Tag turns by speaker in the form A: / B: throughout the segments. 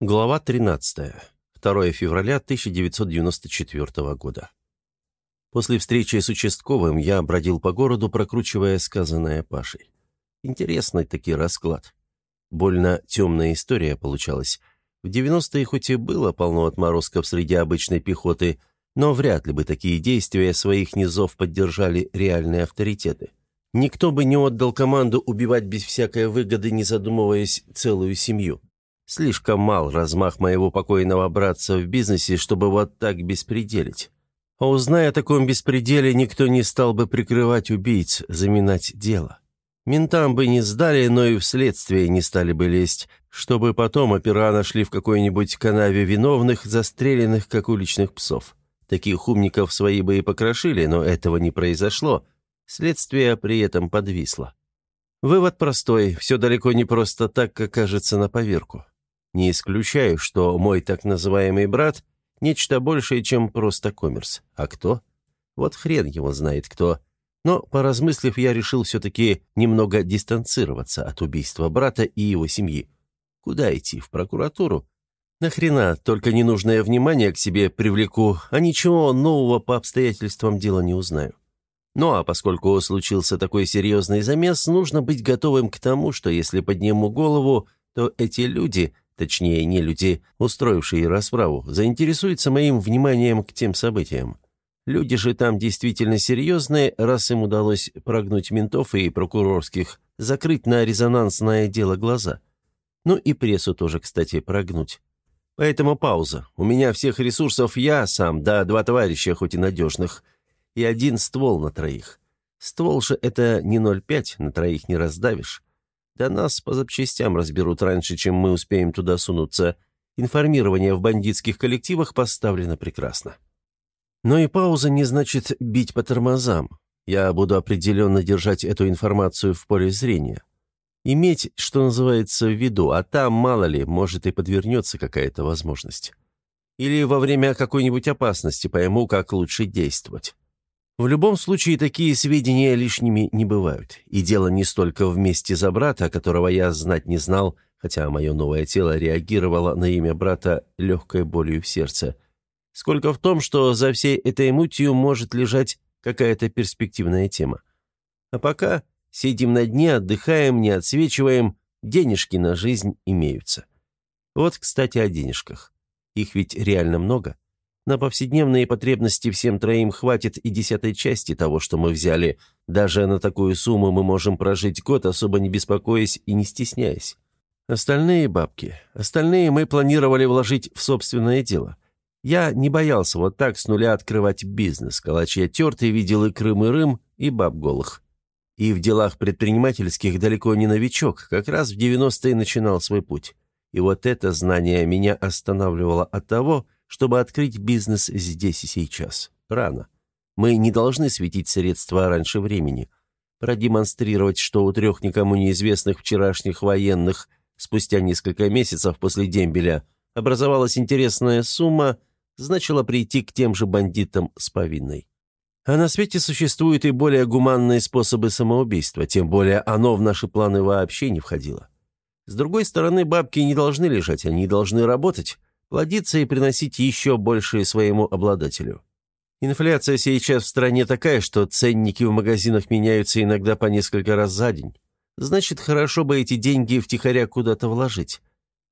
A: Глава 13. 2 февраля 1994 года. После встречи с участковым я бродил по городу, прокручивая сказанное Пашей. Интересный таки расклад. Больно темная история получалась. В 90-е хоть и было полно отморозков среди обычной пехоты, но вряд ли бы такие действия своих низов поддержали реальные авторитеты. Никто бы не отдал команду убивать без всякой выгоды, не задумываясь целую семью. Слишком мал размах моего покойного братца в бизнесе, чтобы вот так беспределить. А узная о таком беспределе, никто не стал бы прикрывать убийц, заминать дело. Ментам бы не сдали, но и вследствие не стали бы лезть, чтобы потом опера нашли в какой-нибудь канаве виновных, застреленных, как уличных псов. Таких умников свои бы и покрошили, но этого не произошло. Следствие при этом подвисло. Вывод простой, все далеко не просто так, как кажется на поверку. Не исключаю, что мой так называемый брат – нечто большее, чем просто коммерс. А кто? Вот хрен его знает кто. Но, поразмыслив, я решил все-таки немного дистанцироваться от убийства брата и его семьи. Куда идти? В прокуратуру? Нахрена, только ненужное внимание к себе привлеку, а ничего нового по обстоятельствам дела не узнаю. Ну а поскольку случился такой серьезный замес, нужно быть готовым к тому, что если подниму голову, то эти люди, точнее не люди, устроившие расправу, заинтересуются моим вниманием к тем событиям. Люди же там действительно серьезные, раз им удалось прогнуть ментов и прокурорских, закрыть на резонансное дело глаза. Ну и прессу тоже, кстати, прогнуть. Поэтому пауза. У меня всех ресурсов я сам, да два товарища, хоть и надежных, и один ствол на троих. Ствол же это не 0,5, на троих не раздавишь. Да нас по запчастям разберут раньше, чем мы успеем туда сунуться. Информирование в бандитских коллективах поставлено прекрасно. Но и пауза не значит бить по тормозам. Я буду определенно держать эту информацию в поле зрения. Иметь, что называется, в виду, а там, мало ли, может и подвернется какая-то возможность. Или во время какой-нибудь опасности пойму, как лучше действовать. В любом случае, такие сведения лишними не бывают. И дело не столько в месте за брата, которого я знать не знал, хотя мое новое тело реагировало на имя брата легкой болью в сердце, сколько в том, что за всей этой мутью может лежать какая-то перспективная тема. А пока сидим на дне, отдыхаем, не отсвечиваем, денежки на жизнь имеются. Вот, кстати, о денежках. Их ведь реально много. На повседневные потребности всем троим хватит и десятой части того, что мы взяли. Даже на такую сумму мы можем прожить год, особо не беспокоясь и не стесняясь. Остальные бабки, остальные мы планировали вложить в собственное дело. Я не боялся вот так с нуля открывать бизнес. Калач я тертый видел и Крым, и Рым, и баб голых. И в делах предпринимательских далеко не новичок, как раз в 90-е начинал свой путь. И вот это знание меня останавливало от того, чтобы открыть бизнес здесь и сейчас. Рано. Мы не должны светить средства раньше времени. Продемонстрировать, что у трех никому неизвестных вчерашних военных спустя несколько месяцев после дембеля образовалась интересная сумма, значило прийти к тем же бандитам с повинной. А на свете существуют и более гуманные способы самоубийства, тем более оно в наши планы вообще не входило. С другой стороны, бабки не должны лежать, они должны работать плодиться и приносить еще больше своему обладателю. Инфляция сейчас в стране такая, что ценники в магазинах меняются иногда по несколько раз за день. Значит, хорошо бы эти деньги втихаря куда-то вложить.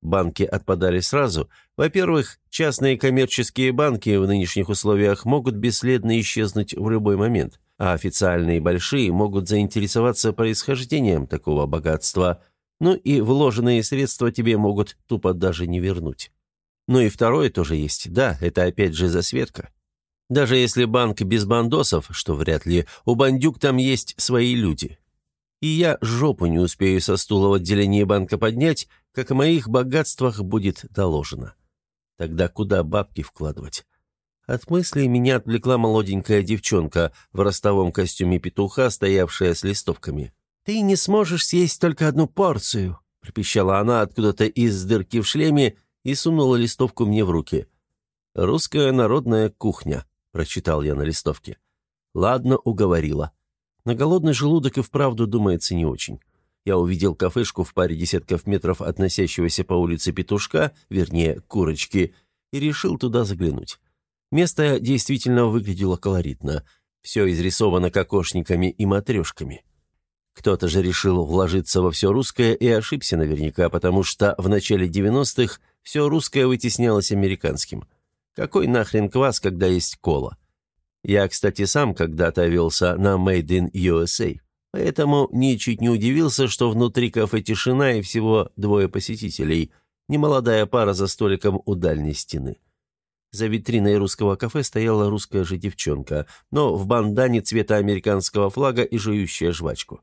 A: Банки отпадали сразу. Во-первых, частные коммерческие банки в нынешних условиях могут бесследно исчезнуть в любой момент, а официальные большие могут заинтересоваться происхождением такого богатства, ну и вложенные средства тебе могут тупо даже не вернуть. Ну и второе тоже есть. Да, это опять же засветка. Даже если банк без бандосов, что вряд ли, у бандюк там есть свои люди. И я жопу не успею со стула в отделении банка поднять, как о моих богатствах будет доложено. Тогда куда бабки вкладывать? От мыслей меня отвлекла молоденькая девчонка в ростовом костюме петуха, стоявшая с листовками. «Ты не сможешь съесть только одну порцию», — пропищала она откуда-то из дырки в шлеме и сунула листовку мне в руки. «Русская народная кухня», — прочитал я на листовке. «Ладно, уговорила. На голодный желудок и вправду думается не очень. Я увидел кафешку в паре десятков метров относящегося по улице петушка, вернее, курочки, и решил туда заглянуть. Место действительно выглядело колоритно. Все изрисовано кокошниками и матрешками. Кто-то же решил вложиться во все русское и ошибся наверняка, потому что в начале 90-х все русское вытеснялось американским. Какой нахрен квас, когда есть кола? Я, кстати, сам когда-то велся на Made in USA, поэтому ничуть не удивился, что внутри кафе тишина и всего двое посетителей, немолодая пара за столиком у дальней стены. За витриной русского кафе стояла русская же девчонка, но в бандане цвета американского флага и жующая жвачку.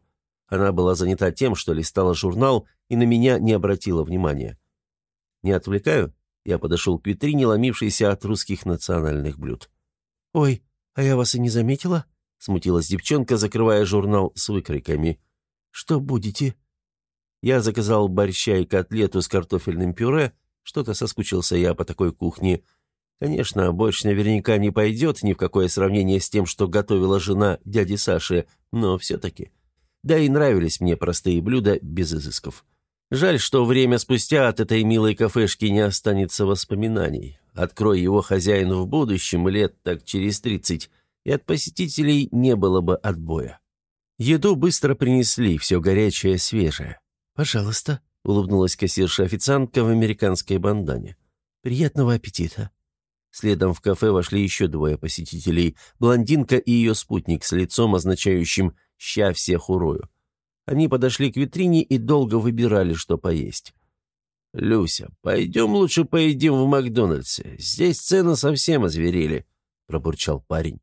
A: Она была занята тем, что листала журнал и на меня не обратила внимания. «Не отвлекаю?» Я подошел к витрине, ломившейся от русских национальных блюд. «Ой, а я вас и не заметила?» — смутилась девчонка, закрывая журнал с выкройками. «Что будете?» Я заказал борща и котлету с картофельным пюре. Что-то соскучился я по такой кухне. Конечно, борщ наверняка не пойдет ни в какое сравнение с тем, что готовила жена дяди Саши, но все-таки. Да и нравились мне простые блюда без изысков. Жаль, что время спустя от этой милой кафешки не останется воспоминаний. Открой его хозяин в будущем, лет так через тридцать, и от посетителей не было бы отбоя. Еду быстро принесли, все горячее, свежее. «Пожалуйста», — улыбнулась кассирша-официантка в американской бандане. «Приятного аппетита». Следом в кафе вошли еще двое посетителей, блондинка и ее спутник с лицом, означающим «ща всех урою». Они подошли к витрине и долго выбирали, что поесть. «Люся, пойдем лучше поедим в Макдональдсе. Здесь цены совсем озверели», — пробурчал парень.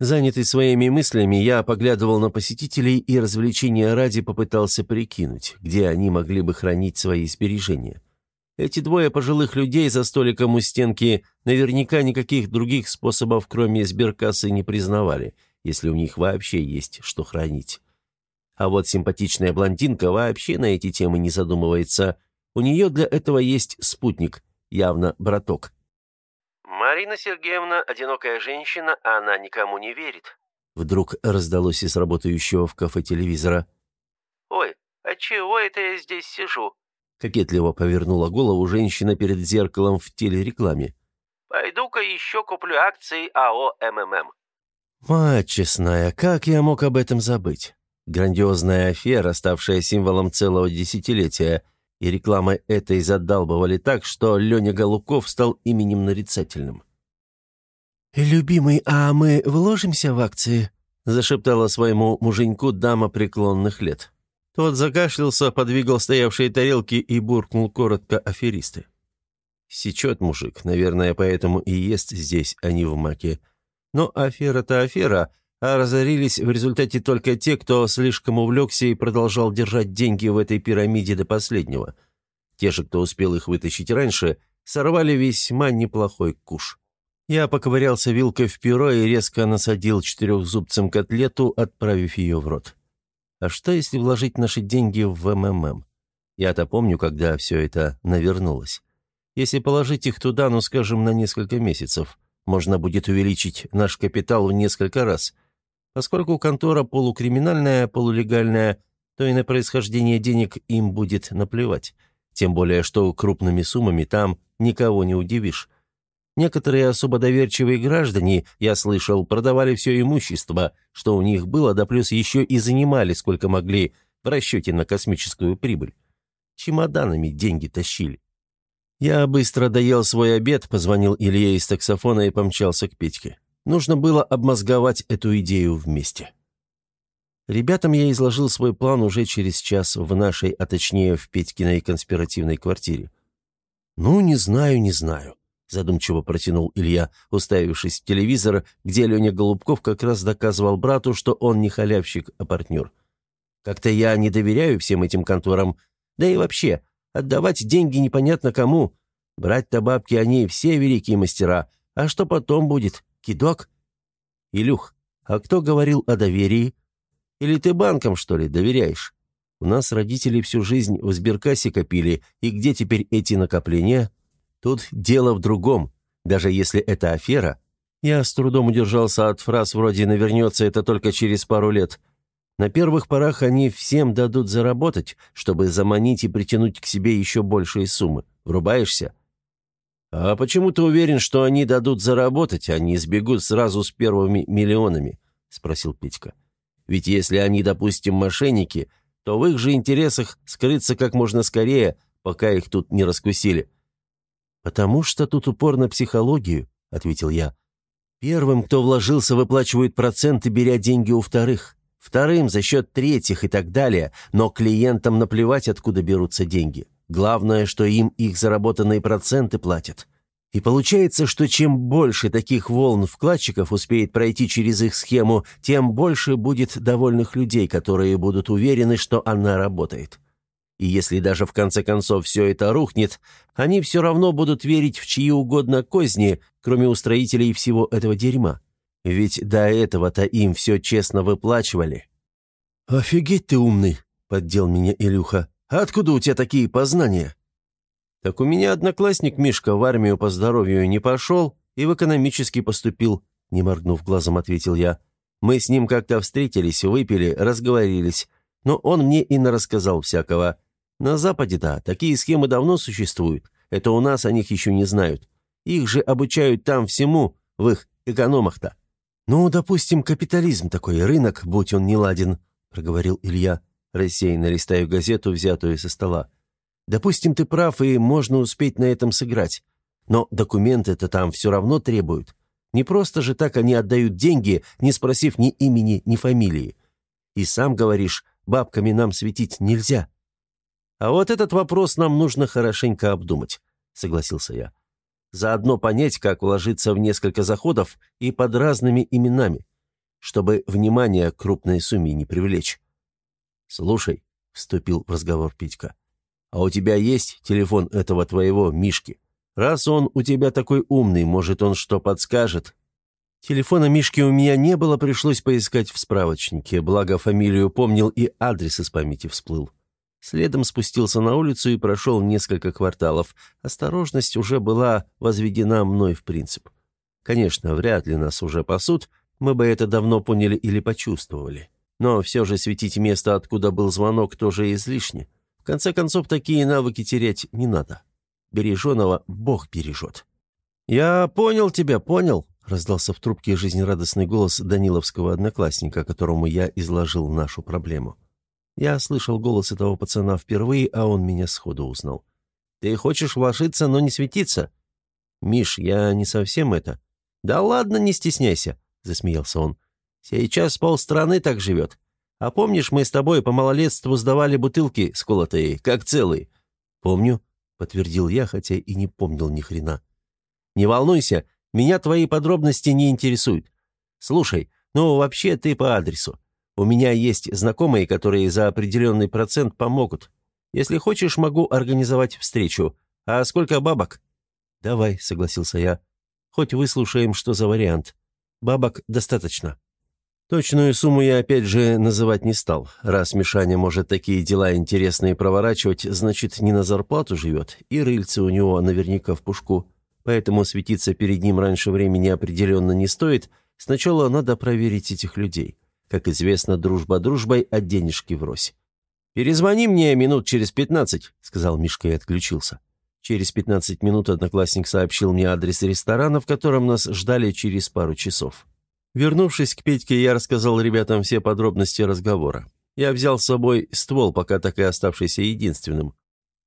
A: Занятый своими мыслями, я поглядывал на посетителей и развлечения ради попытался прикинуть, где они могли бы хранить свои сбережения. Эти двое пожилых людей за столиком у стенки наверняка никаких других способов, кроме сберкассы, не признавали, если у них вообще есть что хранить. А вот симпатичная блондинка вообще на эти темы не задумывается. У нее для этого есть спутник, явно браток. «Марина Сергеевна – одинокая женщина, а она никому не верит», – вдруг раздалось из работающего в кафе телевизора. «Ой, а чего это я здесь сижу?» Кокетливо повернула голову женщина перед зеркалом в телерекламе. «Пойду-ка еще куплю акции АО МММ». «Мать честная, как я мог об этом забыть? Грандиозная афера, ставшая символом целого десятилетия, и рекламой этой задалбывали так, что Леня Голубков стал именем нарицательным. «Любимый, а мы вложимся в акции?» — зашептала своему муженьку дама преклонных лет. Тот закашлялся, подвигал стоявшие тарелки и буркнул коротко аферисты. Сечет мужик, наверное, поэтому и ест здесь, а не в маке. Но афера-то афера, а разорились в результате только те, кто слишком увлекся и продолжал держать деньги в этой пирамиде до последнего. Те же, кто успел их вытащить раньше, сорвали весьма неплохой куш. Я поковырялся вилкой в пюро и резко насадил четырехзубцем котлету, отправив ее в рот. А что, если вложить наши деньги в МММ? Я-то помню, когда все это навернулось. Если положить их туда, ну, скажем, на несколько месяцев, можно будет увеличить наш капитал в несколько раз. Поскольку контора полукриминальная, полулегальная, то и на происхождение денег им будет наплевать. Тем более, что крупными суммами там никого не удивишь. Некоторые особо доверчивые граждане, я слышал, продавали все имущество, что у них было, да плюс еще и занимали, сколько могли, в расчете на космическую прибыль. Чемоданами деньги тащили. Я быстро доел свой обед, позвонил Илье из таксофона и помчался к Петьке. Нужно было обмозговать эту идею вместе. Ребятам я изложил свой план уже через час в нашей, а точнее в Петькиной конспиративной квартире. «Ну, не знаю, не знаю задумчиво протянул Илья, уставившись в телевизор, где Леня Голубков как раз доказывал брату, что он не халявщик, а партнер. «Как-то я не доверяю всем этим конторам. Да и вообще, отдавать деньги непонятно кому. Брать-то бабки они все великие мастера. А что потом будет? Кидок?» «Илюх, а кто говорил о доверии? Или ты банкам, что ли, доверяешь? У нас родители всю жизнь в сберкассе копили, и где теперь эти накопления?» Тут дело в другом. Даже если это афера, я с трудом удержался от фраз вроде «навернется это только через пару лет». На первых порах они всем дадут заработать, чтобы заманить и притянуть к себе еще большие суммы. Врубаешься? А почему ты уверен, что они дадут заработать, а не сбегут сразу с первыми миллионами? Спросил Петька. Ведь если они, допустим, мошенники, то в их же интересах скрыться как можно скорее, пока их тут не раскусили. «Потому что тут упор на психологию», — ответил я. «Первым, кто вложился, выплачивают проценты, беря деньги у вторых вторым за счет третьих и так далее, но клиентам наплевать, откуда берутся деньги. Главное, что им их заработанные проценты платят. И получается, что чем больше таких волн вкладчиков успеет пройти через их схему, тем больше будет довольных людей, которые будут уверены, что она работает. И если даже в конце концов все это рухнет, они все равно будут верить в чьи угодно козни, кроме устроителей всего этого дерьма. Ведь до этого-то им все честно выплачивали. «Офигеть ты умный!» — поддел меня Илюха. «Откуда у тебя такие познания?» «Так у меня одноклассник Мишка в армию по здоровью не пошел и в экономический поступил», — не моргнув глазом, ответил я. «Мы с ним как-то встретились, выпили, разговорились, но он мне и нарассказал всякого. На Западе, да, такие схемы давно существуют, это у нас о них еще не знают. Их же обучают там всему, в их экономах-то». «Ну, допустим, капитализм такой, рынок, будь он не ладен», — проговорил Илья, рассеянно листая газету, взятую со стола. «Допустим, ты прав, и можно успеть на этом сыграть. Но документы-то там все равно требуют. Не просто же так они отдают деньги, не спросив ни имени, ни фамилии. И сам говоришь, бабками нам светить нельзя». «А вот этот вопрос нам нужно хорошенько обдумать», — согласился я. Заодно понять, как вложиться в несколько заходов и под разными именами, чтобы внимание к крупной сумме не привлечь. «Слушай», — вступил в разговор Питька, «а у тебя есть телефон этого твоего Мишки? Раз он у тебя такой умный, может, он что подскажет?» Телефона Мишки у меня не было, пришлось поискать в справочнике, благо фамилию помнил и адрес из памяти всплыл. Следом спустился на улицу и прошел несколько кварталов. Осторожность уже была возведена мной в принцип. Конечно, вряд ли нас уже пасут, мы бы это давно поняли или почувствовали. Но все же светить место, откуда был звонок, тоже излишне. В конце концов, такие навыки терять не надо. Береженого Бог бережет. «Я понял тебя, понял», — раздался в трубке жизнерадостный голос Даниловского одноклассника, которому я изложил нашу проблему. Я слышал голос этого пацана впервые, а он меня сходу узнал. «Ты хочешь вложиться, но не светиться?» «Миш, я не совсем это». «Да ладно, не стесняйся», — засмеялся он. «Сейчас полстраны так живет. А помнишь, мы с тобой по малолетству сдавали бутылки сколотые, как целые?» «Помню», — подтвердил я, хотя и не помнил ни хрена. «Не волнуйся, меня твои подробности не интересуют. Слушай, ну вообще ты по адресу. У меня есть знакомые, которые за определенный процент помогут. Если хочешь, могу организовать встречу. А сколько бабок?» «Давай», — согласился я. «Хоть выслушаем, что за вариант. Бабок достаточно». Точную сумму я опять же называть не стал. Раз Мишаня может такие дела интересные проворачивать, значит, не на зарплату живет, и рыльце у него наверняка в пушку. Поэтому светиться перед ним раньше времени определенно не стоит. Сначала надо проверить этих людей. Как известно, дружба дружбой, а денежки врозь. «Перезвони мне минут через пятнадцать», — сказал Мишка и отключился. Через пятнадцать минут одноклассник сообщил мне адрес ресторана, в котором нас ждали через пару часов. Вернувшись к Петьке, я рассказал ребятам все подробности разговора. Я взял с собой ствол, пока так и оставшийся единственным.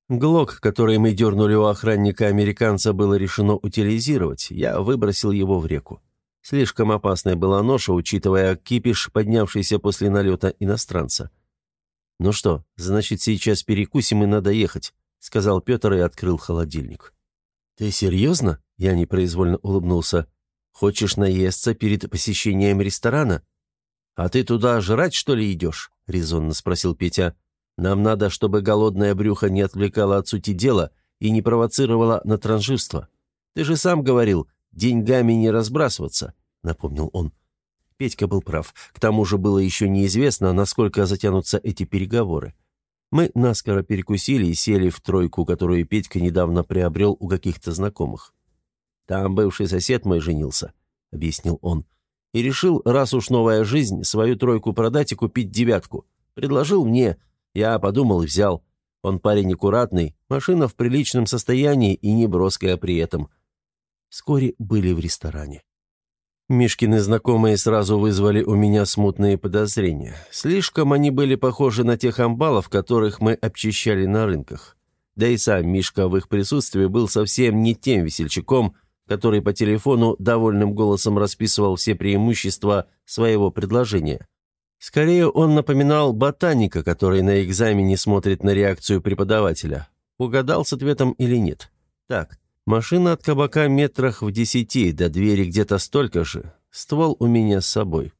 A: Глок, который мы дернули у охранника-американца, было решено утилизировать. Я выбросил его в реку. Слишком опасная была ноша, учитывая кипиш, поднявшийся после налета иностранца. «Ну что, значит, сейчас перекусим и надо ехать», — сказал Петр и открыл холодильник. «Ты серьезно?» — я непроизвольно улыбнулся. «Хочешь наесться перед посещением ресторана?» «А ты туда жрать, что ли, идешь?» — резонно спросил Петя. «Нам надо, чтобы голодное брюхо не отвлекало от сути дела и не провоцировало на транжирство. Ты же сам говорил, деньгами не разбрасываться», — напомнил он. Петька был прав. К тому же было еще неизвестно, насколько затянутся эти переговоры. Мы наскоро перекусили и сели в тройку, которую Петька недавно приобрел у каких-то знакомых. «Там бывший сосед мой женился», — объяснил он. И решил, раз уж новая жизнь, свою тройку продать и купить девятку. Предложил мне. Я подумал и взял. Он парень аккуратный, машина в приличном состоянии и не броская при этом. Вскоре были в ресторане. Мишкины знакомые сразу вызвали у меня смутные подозрения. Слишком они были похожи на тех амбалов, которых мы обчищали на рынках. Да и сам Мишка в их присутствии был совсем не тем весельчаком, который по телефону довольным голосом расписывал все преимущества своего предложения. Скорее, он напоминал ботаника, который на экзамене смотрит на реакцию преподавателя. Угадал с ответом или нет. Так, Машина от кабака метрах в десяти, до двери где-то столько же. Ствол у меня с собой.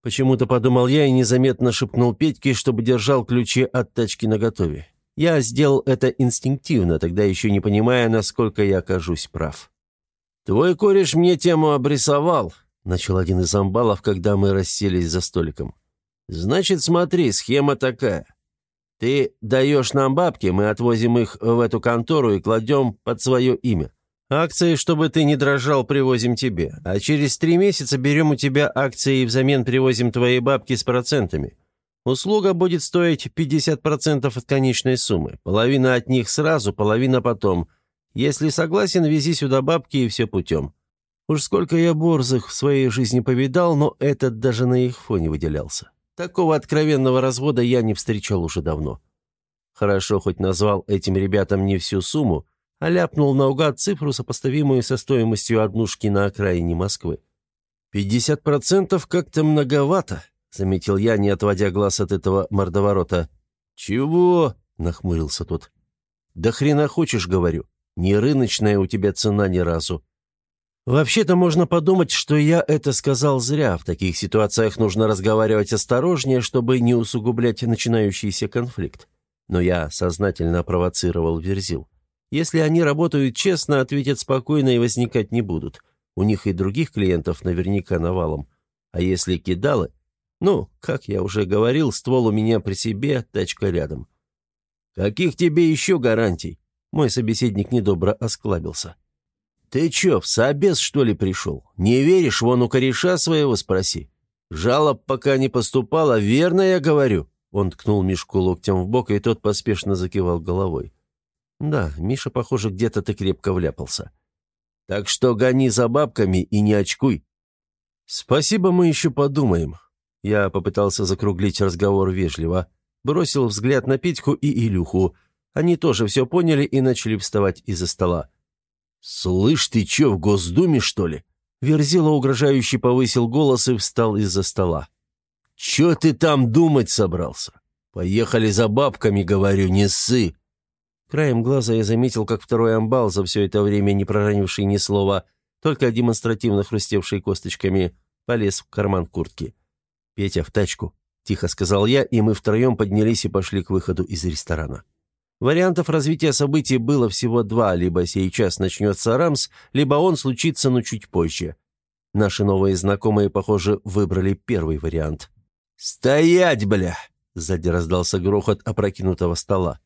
A: Почему-то подумал я и незаметно шепнул Петьке, чтобы держал ключи от тачки наготове. Я сделал это инстинктивно, тогда еще не понимая, насколько я окажусь прав. «Твой кореш мне тему обрисовал», — начал один из амбалов, когда мы расселись за столиком. «Значит, смотри, схема такая. Ты даешь нам бабки, мы отвозим их в эту контору и кладем под свое имя. Акции, чтобы ты не дрожал, привозим тебе. А через три месяца берем у тебя акции и взамен привозим твои бабки с процентами. Услуга будет стоить 50% от конечной суммы. Половина от них сразу, половина потом. Если согласен, вези сюда бабки и все путем. Уж сколько я борзых в своей жизни повидал, но этот даже на их фоне выделялся. Такого откровенного развода я не встречал уже давно. Хорошо хоть назвал этим ребятам не всю сумму, а ляпнул наугад цифру, сопоставимую со стоимостью однушки на окраине Москвы. «Пятьдесят процентов как-то многовато», — заметил я, не отводя глаз от этого мордоворота. «Чего?» — нахмурился тот. «Да хрена хочешь, говорю. Не рыночная у тебя цена ни разу. Вообще-то можно подумать, что я это сказал зря. В таких ситуациях нужно разговаривать осторожнее, чтобы не усугублять начинающийся конфликт. Но я сознательно провоцировал Верзил. Если они работают честно, ответят спокойно и возникать не будут. У них и других клиентов наверняка навалом. А если кидалы? Ну, как я уже говорил, ствол у меня при себе, тачка рядом. «Каких тебе еще гарантий?» Мой собеседник недобро осклабился. «Ты чё, в собес, что ли, пришел? Не веришь, вон у кореша своего спроси. Жалоб пока не поступало, верно я говорю?» Он ткнул Мишку локтем в бок, и тот поспешно закивал головой. «Да, Миша, похоже, где-то ты крепко вляпался. Так что гони за бабками и не очкуй». «Спасибо, мы еще подумаем». Я попытался закруглить разговор вежливо. Бросил взгляд на Петьку и Илюху. Они тоже все поняли и начали вставать из-за стола. «Слышь, ты чё, в Госдуме, что ли?» Верзила угрожающе повысил голос и встал из-за стола. «Чё ты там думать собрался? Поехали за бабками, говорю, не ссы!» Краем глаза я заметил, как второй амбал, за все это время не проронивший ни слова, только демонстративно хрустевший косточками, полез в карман куртки. «Петя, в тачку!» — тихо сказал я, и мы втроем поднялись и пошли к выходу из ресторана. Вариантов развития событий было всего два, либо сейчас начнется Рамс, либо он случится, но чуть позже. Наши новые знакомые, похоже, выбрали первый вариант. «Стоять, бля!» — сзади раздался грохот опрокинутого стола.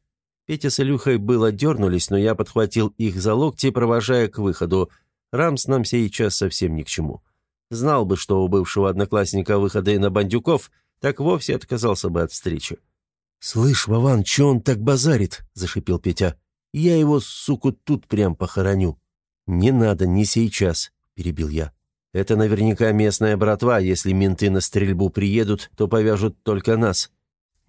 A: Петя с Илюхой было дернулись, но я подхватил их за локти, провожая к выходу. Рамс нам сейчас совсем ни к чему. Знал бы, что у бывшего одноклассника выходы на бандюков, так вовсе отказался бы от встречи. «Слышь, Вован, че он так базарит?» – зашипел Петя. «Я его, суку, тут прям похороню». «Не надо, не сейчас», – перебил я. «Это наверняка местная братва. Если менты на стрельбу приедут, то повяжут только нас».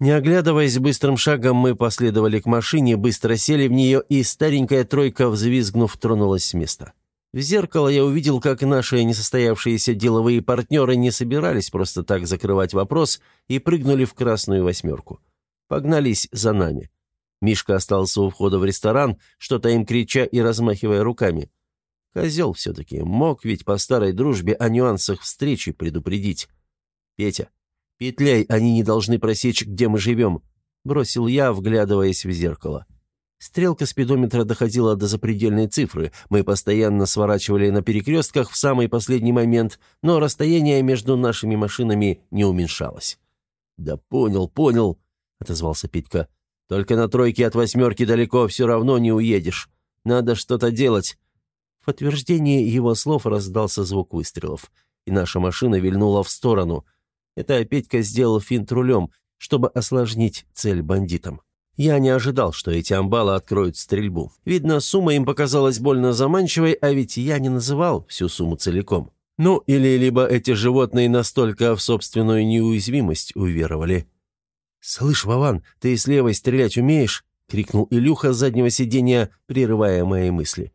A: Не оглядываясь быстрым шагом, мы последовали к машине, быстро сели в нее, и старенькая тройка, взвизгнув, тронулась с места. В зеркало я увидел, как наши несостоявшиеся деловые партнеры не собирались просто так закрывать вопрос и прыгнули в красную восьмерку погнались за нами. Мишка остался у входа в ресторан, что-то им крича и размахивая руками. Козел все-таки мог ведь по старой дружбе о нюансах встречи предупредить. «Петя, петляй, они не должны просечь, где мы живем», — бросил я, вглядываясь в зеркало. Стрелка спидометра доходила до запредельной цифры, мы постоянно сворачивали на перекрестках в самый последний момент, но расстояние между нашими машинами не уменьшалось. «Да понял, понял», — отозвался Петька. «Только на тройке от восьмерки далеко все равно не уедешь. Надо что-то делать». В подтверждение его слов раздался звук выстрелов. и наша машина вильнула в сторону. Это Петька сделал финт рулем, чтобы осложнить цель бандитам. Я не ожидал, что эти амбалы откроют стрельбу. Видно, сумма им показалась больно заманчивой, а ведь я не называл всю сумму целиком. Ну, или либо эти животные настолько в собственную неуязвимость уверовали. «Слышь, Вован, ты с левой стрелять умеешь?» — крикнул Илюха с заднего сиденья, прерывая мои мысли.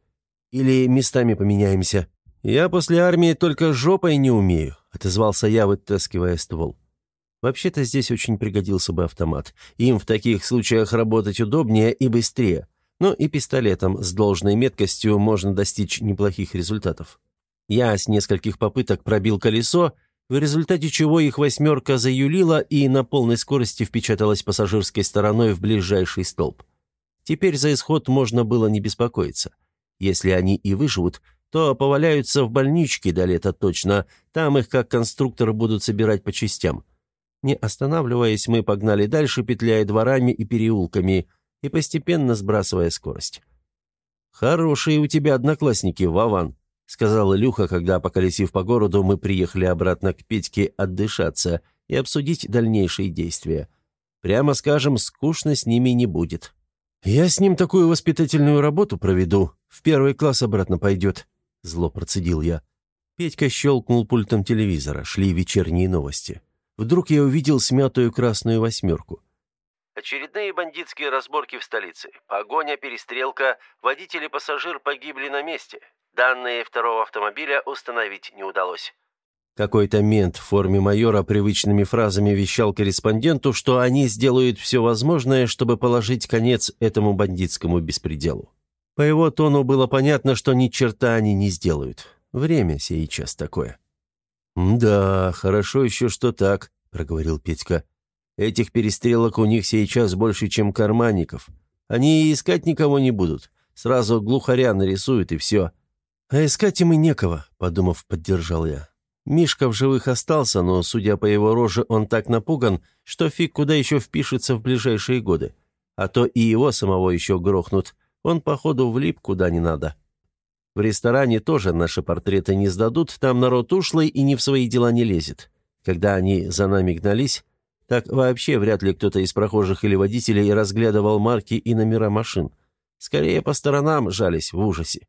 A: «Или местами поменяемся?» «Я после армии только жопой не умею», — отозвался я, вытаскивая ствол. Вообще-то здесь очень пригодился бы автомат. Им в таких случаях работать удобнее и быстрее. Но и пистолетом с должной меткостью можно достичь неплохих результатов. Я с нескольких попыток пробил колесо, в результате чего их восьмерка заюлила и на полной скорости впечаталась пассажирской стороной в ближайший столб. Теперь за исход можно было не беспокоиться. Если они и выживут, то поваляются в больничке до лета точно, там их как конструкторы будут собирать по частям. Не останавливаясь, мы погнали дальше, петляя дворами и переулками, и постепенно сбрасывая скорость. «Хорошие у тебя одноклассники, Вован», — сказал Илюха, когда, поколесив по городу, мы приехали обратно к Петьке отдышаться и обсудить дальнейшие действия. Прямо скажем, скучно с ними не будет. «Я с ним такую воспитательную работу проведу. В первый класс обратно пойдет», — зло процедил я. Петька щелкнул пультом телевизора, шли вечерние новости. Вдруг я увидел смятую красную восьмерку. Очередные бандитские разборки в столице. Погоня, перестрелка, водитель и пассажир погибли на месте. Данные второго автомобиля установить не удалось. Какой-то мент в форме майора привычными фразами вещал корреспонденту, что они сделают все возможное, чтобы положить конец этому бандитскому беспределу. По его тону было понятно, что ни черта они не сделают. Время сейчас такое. «Да, хорошо еще, что так», — проговорил Петька. «Этих перестрелок у них сейчас больше, чем карманников. Они и искать никого не будут. Сразу глухаря нарисуют, и все». «А искать им и некого», — подумав, поддержал я. Мишка в живых остался, но, судя по его роже, он так напуган, что фиг куда еще впишется в ближайшие годы. А то и его самого еще грохнут. Он, походу, влип куда не надо. В ресторане тоже наши портреты не сдадут, там народ ушлый и не в свои дела не лезет. Когда они за нами гнались, так вообще вряд ли кто-то из прохожих или водителей разглядывал марки и номера машин. Скорее по сторонам жались в ужасе.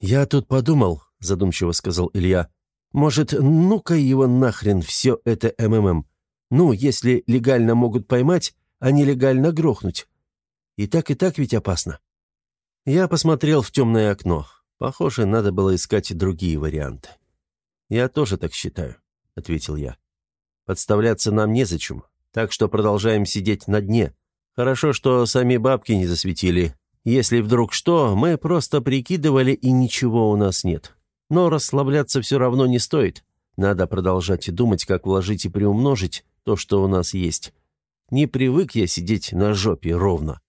A: «Я тут подумал», — задумчиво сказал Илья, «может, ну-ка его нахрен все это МММ? Ну, если легально могут поймать, а нелегально грохнуть. И так, и так ведь опасно». Я посмотрел в темное окно. Похоже, надо было искать другие варианты. «Я тоже так считаю», — ответил я. «Подставляться нам незачем, так что продолжаем сидеть на дне. Хорошо, что сами бабки не засветили. Если вдруг что, мы просто прикидывали, и ничего у нас нет. Но расслабляться все равно не стоит. Надо продолжать думать, как вложить и приумножить то, что у нас есть. Не привык я сидеть на жопе ровно».